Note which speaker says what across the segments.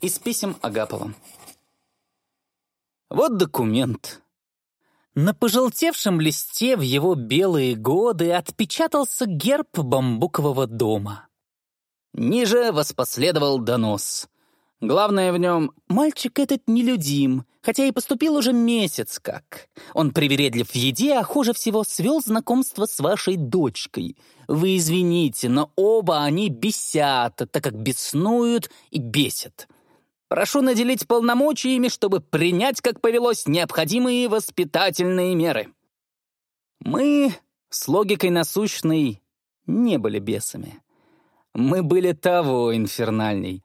Speaker 1: из писем Агапова. Вот документ. На пожелтевшем листе в его белые годы отпечатался герб бамбукового дома. Ниже воспоследовал донос. Главное в нем — мальчик этот нелюдим, хотя и поступил уже месяц как. Он привередлив в еде, а хуже всего свел знакомство с вашей дочкой. Вы извините, но оба они бесят, так как беснуют и бесят. Прошу наделить полномочиями, чтобы принять, как повелось, необходимые воспитательные меры. Мы с логикой насущной не были бесами. Мы были того инфернальней.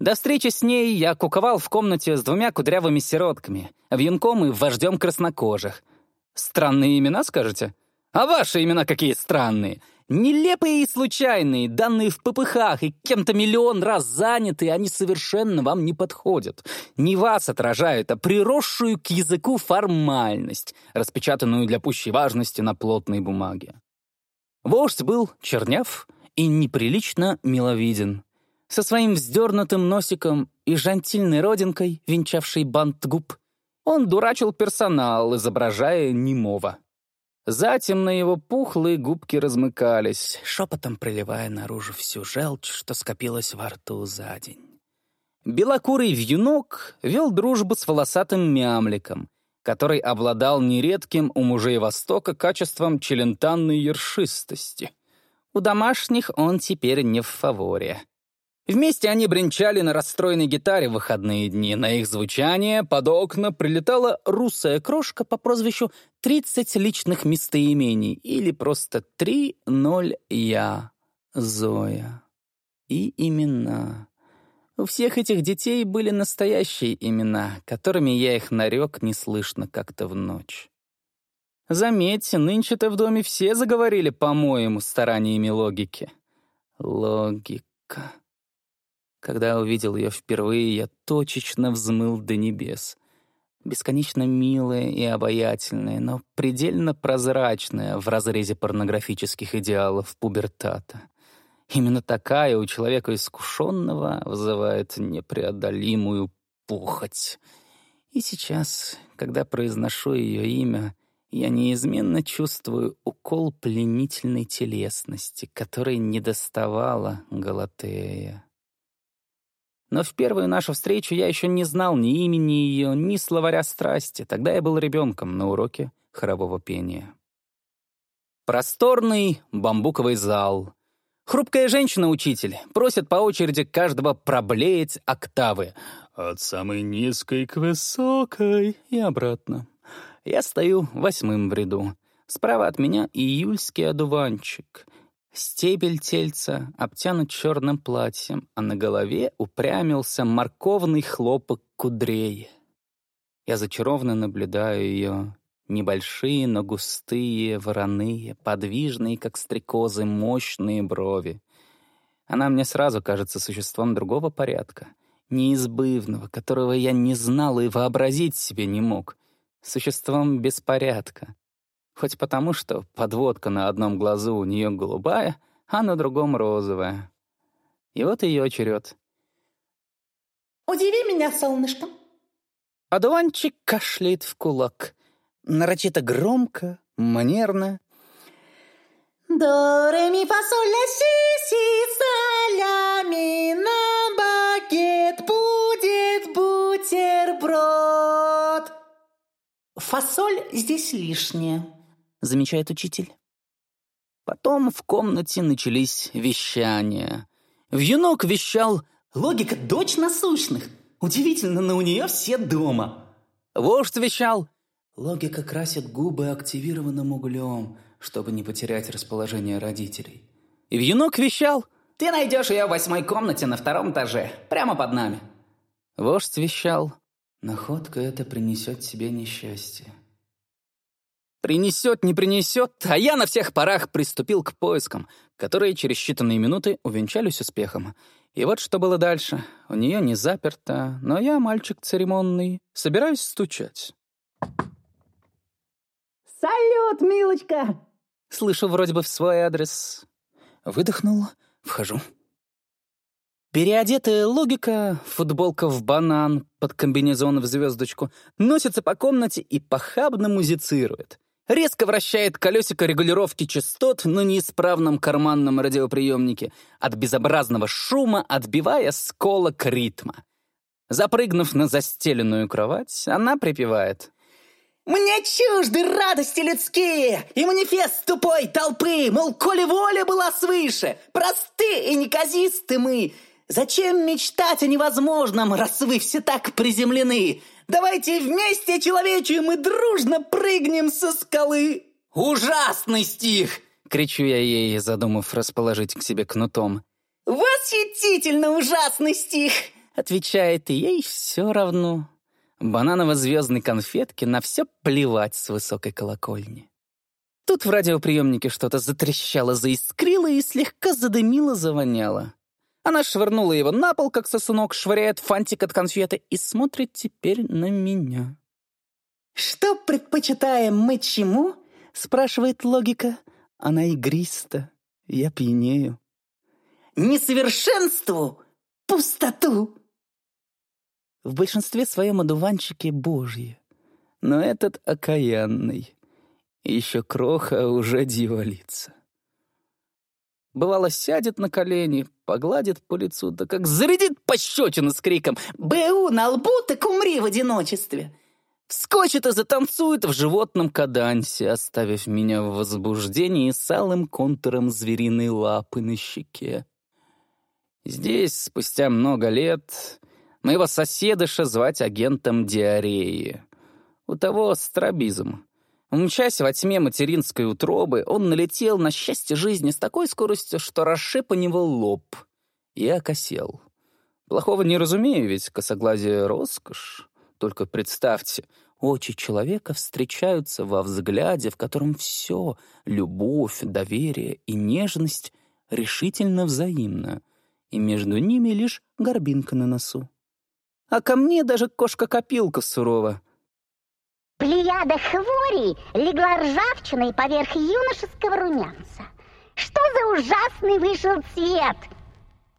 Speaker 1: До встречи с ней я куковал в комнате с двумя кудрявыми сиротками, вьюнком и вождем краснокожих. Странные имена, скажете? А ваши имена какие странные? Нелепые и случайные, данные в ППХ и кем-то миллион раз заняты, они совершенно вам не подходят. Не вас отражают, а приросшую к языку формальность, распечатанную для пущей важности на плотной бумаге. Вождь был черняв и неприлично миловиден. Со своим вздернутым носиком и жантильной родинкой, венчавшей бант губ, он дурачил персонал, изображая немого. Затем на его пухлые губки размыкались, шепотом проливая наружу всю желчь, что скопилась во рту за день. Белокурый вьюнок вел дружбу с волосатым мямликом, который обладал нередким у мужей Востока качеством челентанной ершистости. У домашних он теперь не в фаворе. Вместе они бренчали на расстроенной гитаре в выходные дни. На их звучание под окна прилетала русая крошка по прозвищу «30 личных местоимений» или просто «3-0 я, Зоя». И имена. У всех этих детей были настоящие имена, которыми я их нарек неслышно как-то в ночь. Заметьте, нынче-то в доме все заговорили, по-моему, стараниями логики. Логика. Когда увидел ее впервые, я точечно взмыл до небес. Бесконечно милая и обаятельная, но предельно прозрачная в разрезе порнографических идеалов пубертата. Именно такая у человека искушенного вызывает непреодолимую похоть. И сейчас, когда произношу ее имя, я неизменно чувствую укол пленительной телесности, которой недоставала Галатея. Но в первую нашу встречу я еще не знал ни имени ее, ни словаря страсти. Тогда я был ребенком на уроке хорового пения. Просторный бамбуковый зал. Хрупкая женщина-учитель просит по очереди каждого проблеять октавы. От самой низкой к высокой и обратно. Я стою восьмым в ряду. Справа от меня июльский одуванчик. Стебель тельца обтянут черным платьем, а на голове упрямился морковный хлопок кудрей. Я зачарованно наблюдаю ее. Небольшие, но густые, вороные, подвижные, как стрекозы, мощные брови. Она мне сразу кажется существом другого порядка, неизбывного, которого я не знал и вообразить себе не мог. Существом беспорядка, Хоть потому, что подводка на одном глазу у нее голубая, а на другом розовая. И вот ее черед.
Speaker 2: «Удиви меня, солнышко!»
Speaker 1: Адуанчик кашляет в кулак. Нарочито громко, манерно.
Speaker 2: «До, ре, ми, фа, соль, ля, си, си, са, ля, ми, на багет будет бутерброд!» Фасоль здесь лишняя.
Speaker 1: — замечает учитель. Потом в комнате начались вещания. Вьюнок вещал
Speaker 2: «Логика — дочь насущных. Удивительно, но у нее все дома».
Speaker 1: Вождь вещал
Speaker 3: «Логика красит губы активированным углем, чтобы не потерять расположение родителей».
Speaker 1: И вьюнок вещал
Speaker 2: «Ты найдешь ее в восьмой комнате на втором этаже, прямо под нами».
Speaker 1: Вождь вещал
Speaker 3: «Находка это принесет тебе несчастье».
Speaker 1: Принесет, не принесет, а я на всех парах приступил к поискам, которые через считанные минуты увенчались успехом. И вот что было дальше. У нее не заперто, но я, мальчик церемонный, собираюсь стучать.
Speaker 2: «Салют, милочка!»
Speaker 1: Слышу вроде бы в свой адрес. Выдохнул, вхожу. Переодетая логика, футболка в банан, под комбинезон в звездочку, носится по комнате и похабно музицирует. Резко вращает колесико регулировки частот на неисправном карманном радиоприемнике, от безобразного шума отбивая сколок ритма. Запрыгнув на застеленную кровать, она припевает.
Speaker 2: Мне чужды радости людские и манифест тупой толпы, мол, коли воля была свыше, просты и неказисты мы. Зачем мечтать о невозможном, раз вы все так приземлены? Давайте вместе, человечи, мы дружно прыгнем со скалы.
Speaker 1: «Ужасный стих!» — кричу я ей, задумав расположить к себе кнутом.
Speaker 2: «Восхитительно ужасный стих!»
Speaker 1: — отвечает, и ей все равно бананово-звездной конфетки на все плевать с высокой колокольни. Тут в радиоприемнике что-то затрещало, заискрило и слегка задымило, завоняло. Она швырнула его на пол, как сосунок швыряет фантик от конфеты, и смотрит теперь на меня.
Speaker 2: «Что предпочитаем мы чему?» — спрашивает логика.
Speaker 1: Она игриста, я пьянею.
Speaker 2: «Несовершенству — пустоту!»
Speaker 1: В большинстве своем одуванчики божьи, но этот окаянный. Еще кроха уже дьяволица. Бывало, сядет на колени, погладит по лицу, да как зарядит пощечину с криком
Speaker 2: «БУ на лбу, так умри в одиночестве!»
Speaker 1: Вскочит и затанцует в животном кадансе, оставив меня в возбуждении с алым контуром звериной лапы на щеке. Здесь, спустя много лет, Моего соседыша звать агентом диареи. У того стробизм. Мчась во тьме материнской утробы, он налетел на счастье жизни с такой скоростью, что расшиб у него лоб и окосел. Плохого не разумею, ведь косоглазие — роскошь. Только представьте, очи человека встречаются во взгляде, в котором все — любовь, доверие и нежность — решительно взаимно, и между ними лишь горбинка на носу а ко мне даже кошка-копилка сурова.
Speaker 4: Плеяда хворей легла ржавчиной поверх юношеского румянца. Что за ужасный вышел цвет?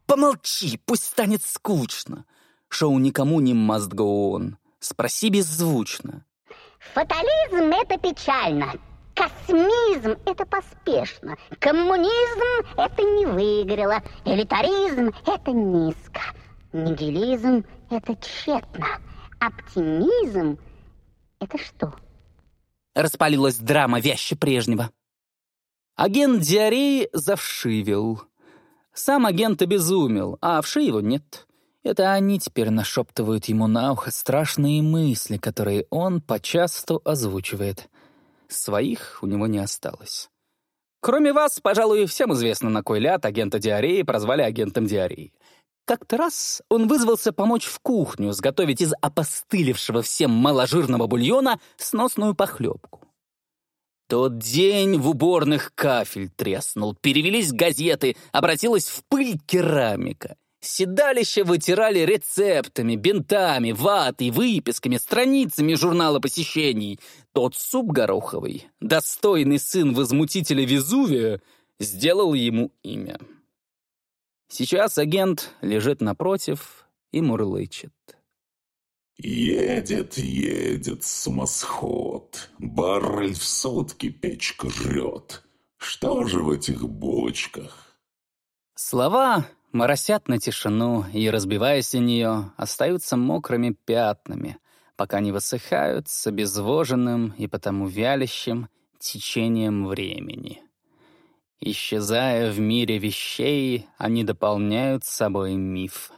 Speaker 1: Помолчи, пусть станет скучно. Шоу никому не must go on. Спроси беззвучно.
Speaker 4: Фатализм — это печально. Космизм — это поспешно. Коммунизм — это не выиграло. Элитаризм — это низко. Нигилизм — это тщетно. Оптимизм — это что?
Speaker 1: Распалилась драма вяще прежнего. Агент диареи завшивил. Сам агент обезумел, а вши его нет. Это они теперь нашептывают ему на ухо страшные мысли, которые он почасту озвучивает. Своих у него не осталось. Кроме вас, пожалуй, всем известно, на кой ляд агента диареи прозвали агентом диареи. Как-то раз он вызвался помочь в кухню сготовить из опостылевшего всем маложирного бульона сносную похлебку. Тот день в уборных кафель треснул, перевелись газеты, обратилась в пыль керамика. Седалище вытирали рецептами, бинтами, ватой, выписками, страницами журнала посещений. Тот суп гороховый, достойный сын возмутителя Везувия, сделал ему имя. Сейчас агент лежит напротив и мурлычет.
Speaker 5: Едет, едет самосход, баррель в сутки печка жрет. Что же в этих бочках?
Speaker 1: Слова моросят на тишину и, разбиваясь о нее, остаются мокрыми пятнами, пока не высыхают с обезвоженным и потому вялящим течением времени. Исчезая в мире вещей, они дополняют собой миф.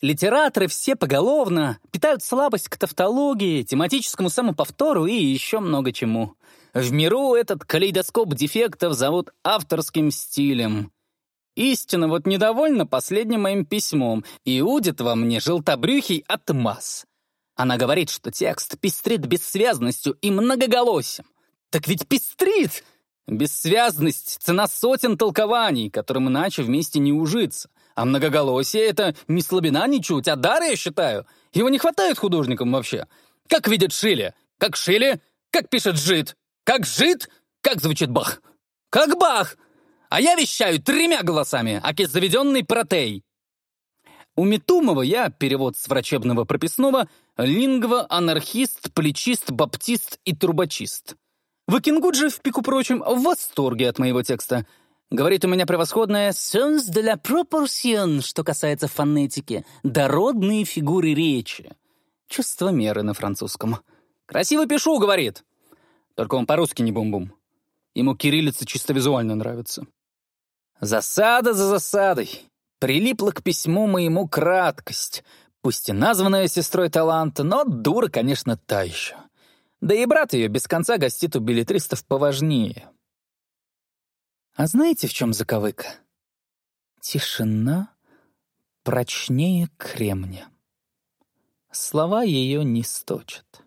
Speaker 1: Литераторы все поголовно питают слабость к тавтологии, тематическому самоповтору и еще много чему. В миру этот калейдоскоп дефектов зовут авторским стилем. Истина вот недовольна последним моим письмом и удит во мне желтобрюхий от масс. Она говорит, что текст пестрит бессвязностью и многоголосием. Так ведь пестрит! Бессвязность — цена сотен толкований, которым иначе вместе не ужиться. А многоголосие — это не слабина ничуть, а дар, я считаю. Его не хватает художникам вообще. Как видит Шиле? Как Шиле? Как пишет Жид? Как Жид? Как звучит Бах? Как Бах! а я вещаю тремя голосами, аки заведенный протей. У Метумова я, перевод с врачебного прописного, лингва, анархист, плечист, баптист и трубочист. Вакингуджи, в пику прочим, в восторге от моего текста. Говорит у меня превосходное «sens de la proportion», что касается фонетики, дородные фигуры речи. Чувство меры на французском. «Красиво пишу», — говорит. Только он по-русски не бум-бум. Ему кириллица чисто визуально нравится. Засада за засадой. Прилипла к письму моему краткость, пусть и названная сестрой таланта, но дура, конечно, та еще. Да и брат ее без конца гостит у билетристов поважнее. А знаете, в чем заковыка? Тишина прочнее кремня. Слова ее не сточат.